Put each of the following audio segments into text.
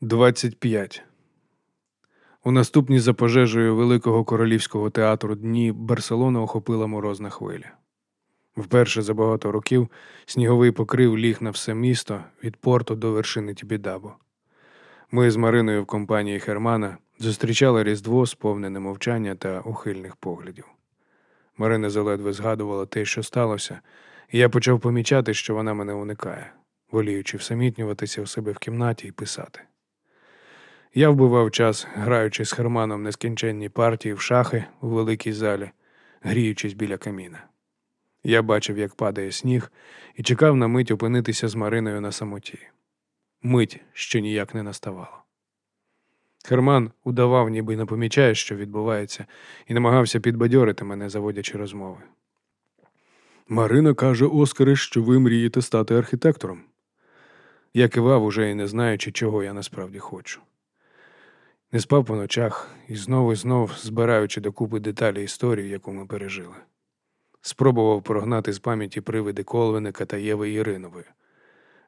25. У наступні за пожежею Великого королівського театру дні Барселону охопила морозна хвиля. Вперше за багато років сніговий покрив ліг на все місто від порту до вершини Тібідабо. Ми з Мариною в компанії Хермана зустрічали Різдво, сповнене мовчання та ухильних поглядів. Марина заледве згадувала те, що сталося, і я почав помічати, що вона мене уникає, воліючи всамітнюватися у себе в кімнаті і писати. Я вбивав час, граючи з Херманом нескінченні партії в шахи у великій залі, гріючись біля каміна. Я бачив, як падає сніг, і чекав на мить опинитися з Мариною на самоті. Мить що ніяк не наставала. Херман удавав, ніби не помічає, що відбувається, і намагався підбадьорити мене, заводячи розмови. Марина каже Оскаре, що ви мрієте стати архітектором. Я кивав, уже і не знаючи, чого я насправді хочу. Не спав по ночах і знову і знов збираючи докупи деталі історії, яку ми пережили. Спробував прогнати з пам'яті привиди Колвиника та Єви Іринової.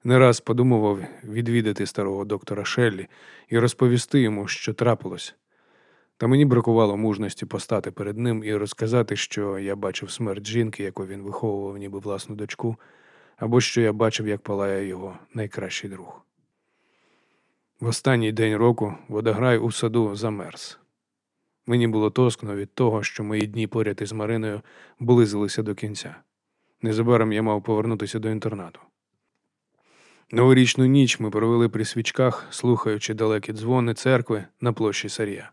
Не раз подумував відвідати старого доктора Шеллі і розповісти йому, що трапилось. Та мені бракувало мужності постати перед ним і розказати, що я бачив смерть жінки, яку він виховував, ніби власну дочку, або що я бачив, як палає його найкращий друг. В останній день року водограй у саду замерз. Мені було тоскно від того, що мої дні поряд із Мариною близилися до кінця. Незабаром я мав повернутися до інтернату. Новорічну ніч ми провели при свічках, слухаючи далекі дзвони церкви на площі Сарія.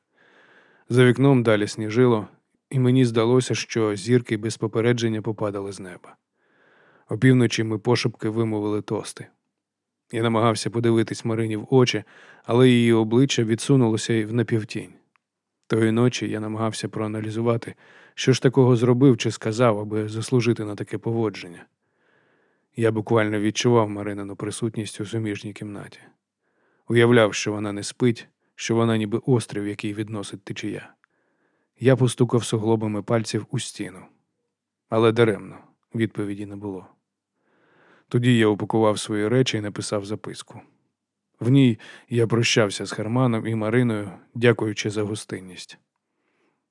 За вікном далі сніжило, і мені здалося, що зірки без попередження попадали з неба. Опівночі ми пошепки вимовили тости. Я намагався подивитись Марині в очі, але її обличчя відсунулося в напівтінь. Тої ночі я намагався проаналізувати, що ж такого зробив чи сказав, аби заслужити на таке поводження. Я буквально відчував Маринину присутність у суміжній кімнаті. Уявляв, що вона не спить, що вона ніби острів, який відносить течія. Я постукав суглобами пальців у стіну, але даремно відповіді не було. Тоді я упакував свої речі і написав записку. В ній я прощався з Херманом і Мариною, дякуючи за гостинність.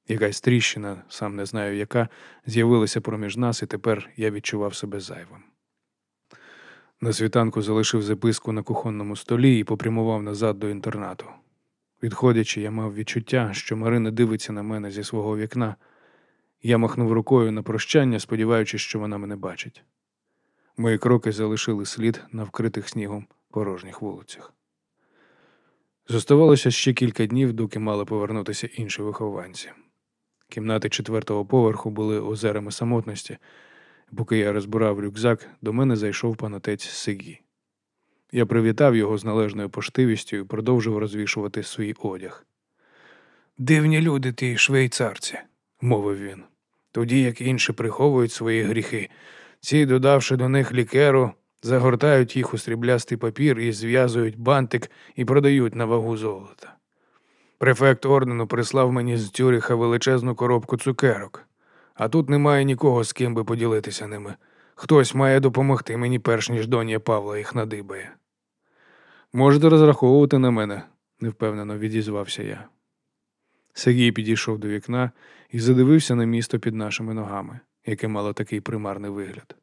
Якась тріщина, сам не знаю яка, з'явилася проміж нас, і тепер я відчував себе зайвим. На світанку залишив записку на кухонному столі і попрямував назад до інтернату. Відходячи, я мав відчуття, що Марина дивиться на мене зі свого вікна. Я махнув рукою на прощання, сподіваючись, що вона мене бачить. Мої кроки залишили слід на вкритих снігом порожніх вулицях. Зоставалося ще кілька днів, доки мали повернутися інші вихованці. Кімнати четвертого поверху були озерами самотності. Поки я розбирав рюкзак, до мене зайшов панотець Сигі. Я привітав його з належною поштивістю і продовжив розвішувати свій одяг. Дивні люди ті швейцарці, мовив він. Тоді як інші приховують свої гріхи, ці, додавши до них лікеру, загортають їх у сріблястий папір і зв'язують бантик і продають на вагу золота. Префект ордену прислав мені з Тюріха величезну коробку цукерок, а тут немає нікого, з ким би поділитися ними. Хтось має допомогти мені, перш ніж донья Павла їх надибає. Можете розраховувати на мене, невпевнено відізвався я. Сергій підійшов до вікна і задивився на місто під нашими ногами, яке мало такий примарний вигляд.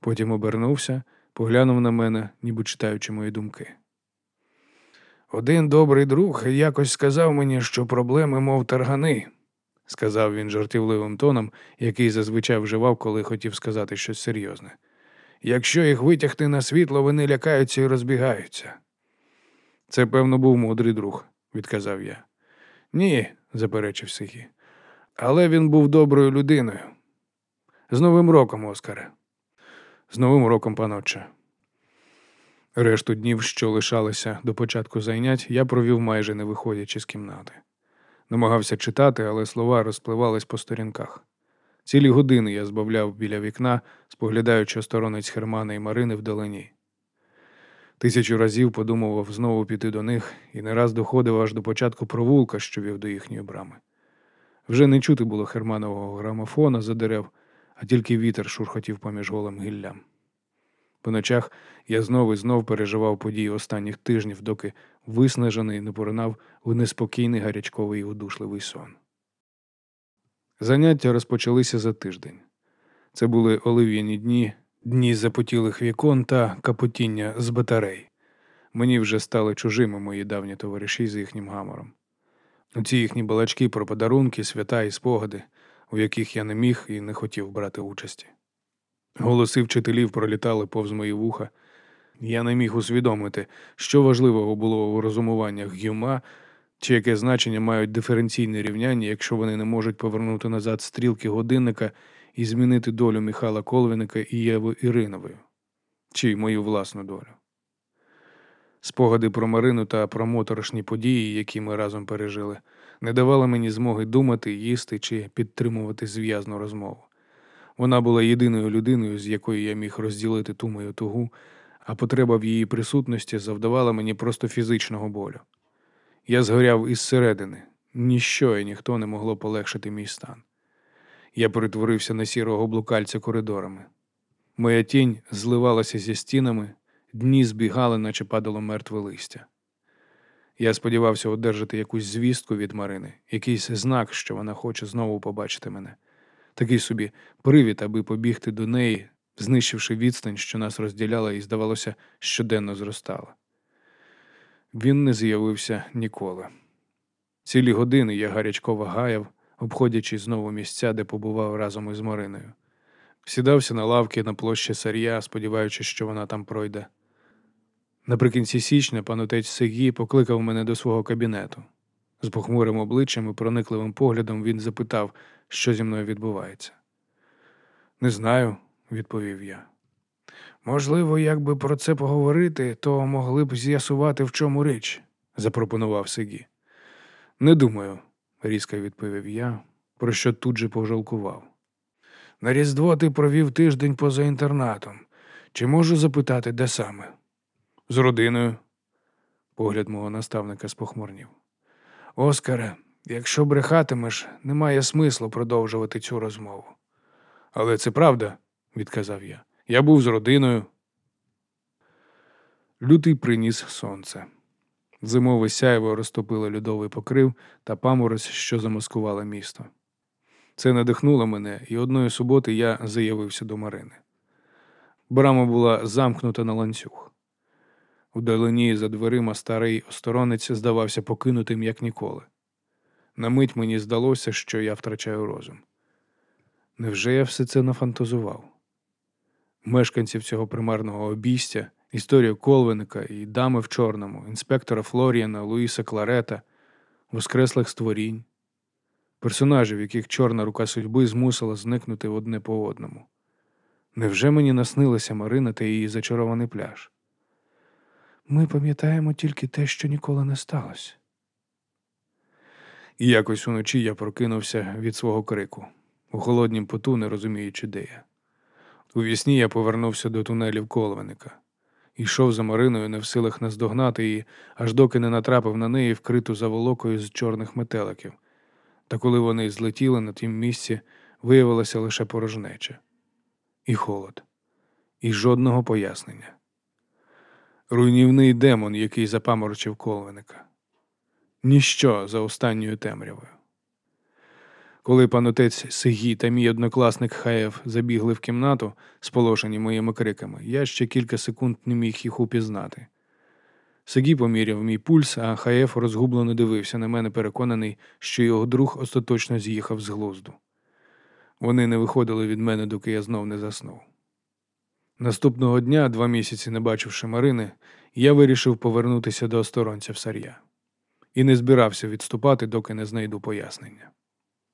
Потім обернувся, поглянув на мене, ніби читаючи мої думки. Один добрий друг якось сказав мені, що проблеми, мов таргани, сказав він жартівливим тоном, який зазвичай вживав, коли хотів сказати щось серйозне. Якщо їх витягти на світло, вони лякаються і розбігаються. Це, певно, був мудрий друг, відказав я. Ні, заперечив Сихі. Але він був доброю людиною. З Новим роком, Оскаре. З Новим роком, панотче. Решту днів, що лишалися до початку зайнять, я провів майже не виходячи з кімнати. Намагався читати, але слова розпливались по сторінках. Цілі години я збавляв біля вікна, споглядаючи осторонець Хермана і Марини вдалині. Тисячу разів подумував знову піти до них і не раз доходив аж до початку провулка, що вів до їхньої брами. Вже не чути було Херманового грамофона за дерев, а тільки вітер шурхотів поміж голим гіллям. По ночах я знов і знов переживав події останніх тижнів, доки виснажений не поринав у неспокійний гарячковий і удушливий сон. Заняття розпочалися за тиждень. Це були олив'яні дні, дні запотілих вікон та капотіння з батарей. Мені вже стали чужими мої давні товариші з їхнім гамором. Оці їхні балачки про подарунки, свята і спогади, у яких я не міг і не хотів брати участі. Голоси вчителів пролітали повз мої вуха. Я не міг усвідомити, що важливого було у розумуваннях Гюма, чи яке значення мають диференційні рівняння, якщо вони не можуть повернути назад стрілки годинника і змінити долю Михайла Колвіника і Єви Іринової, чи мою власну долю. Спогади про Марину та про моторошні події, які ми разом пережили, не давали мені змоги думати, їсти чи підтримувати зв'язну розмову. Вона була єдиною людиною, з якою я міг розділити ту мою тугу, а потреба в її присутності завдавала мені просто фізичного болю. Я згоряв із середини, ніщо і ніхто не могло полегшити мій стан. Я перетворився на сірого блукальця коридорами. Моя тінь зливалася зі стінами, дні збігали, наче падало мертве листя. Я сподівався одержати якусь звістку від Марини, якийсь знак, що вона хоче знову побачити мене. Такий собі привід, аби побігти до неї, знищивши відстань, що нас розділяла, і, здавалося, щоденно зростала. Він не з'явився ніколи. Цілі години я гарячково гаяв, обходячи знову місця, де побував разом із Мариною. Сідався на лавки на площі Сар'я, сподіваючись, що вона там пройде. Наприкінці січня пан отець Сегі покликав мене до свого кабінету. З похмурим обличчям і проникливим поглядом він запитав, що зі мною відбувається. Не знаю, відповів я. Можливо, якби про це поговорити, то могли б з'ясувати, в чому річ, запропонував Сегі. Не думаю, різко відповів я, про що тут же пожалкував. На Різдво ти провів тиждень поза інтернатом. Чи можу запитати, де саме? З родиною. Погляд мого наставника спохмурнів. Оскаре, якщо брехатимеш, немає смислу продовжувати цю розмову. Але це правда, відказав я. Я був з родиною. Лютий приніс сонце. Зимове сяйво розтопило льодовий покрив та паморозь, що замаскувала місто. Це надихнуло мене, і одної суботи я заявився до Марини. Брама була замкнута на ланцюг. Вдалині за дверима старий осторонець здавався покинутим, як ніколи. На мить мені здалося, що я втрачаю розум. Невже я все це нафантазував? Мешканців цього примарного обійстя, історію Колвеника і дами в чорному, інспектора Флоріана, Луїса Кларета, воскреслих створінь, персонажів, яких чорна рука судьби змусила зникнути одне по одному. Невже мені наснилася Марина та її зачарований пляж? Ми пам'ятаємо тільки те, що ніколи не сталося. І якось уночі я прокинувся від свого крику, у холоднім поту, не розуміючи, де я. У вісні я повернувся до тунелів Колвеника. Йшов за Мариною, не в силах наздогнати її, аж доки не натрапив на неї вкриту заволокою з чорних метеликів. Та коли вони злетіли на тім місці, виявилася лише порожнеча. І холод, і жодного пояснення. Руйнівний демон, який запаморочив колвеника. Ніщо за останньою темрявою. Коли панотець Сигі та мій однокласник Хаєв забігли в кімнату, сполошені моїми криками, я ще кілька секунд не міг їх упізнати. Сигі поміряв мій пульс, а Хаєв розгублено дивився на мене, переконаний, що його друг остаточно з'їхав з глузду. Вони не виходили від мене, доки я знов не заснув. Наступного дня, два місяці не бачивши Марини, я вирішив повернутися до осторонця в Сар'я і не збирався відступати, доки не знайду пояснення.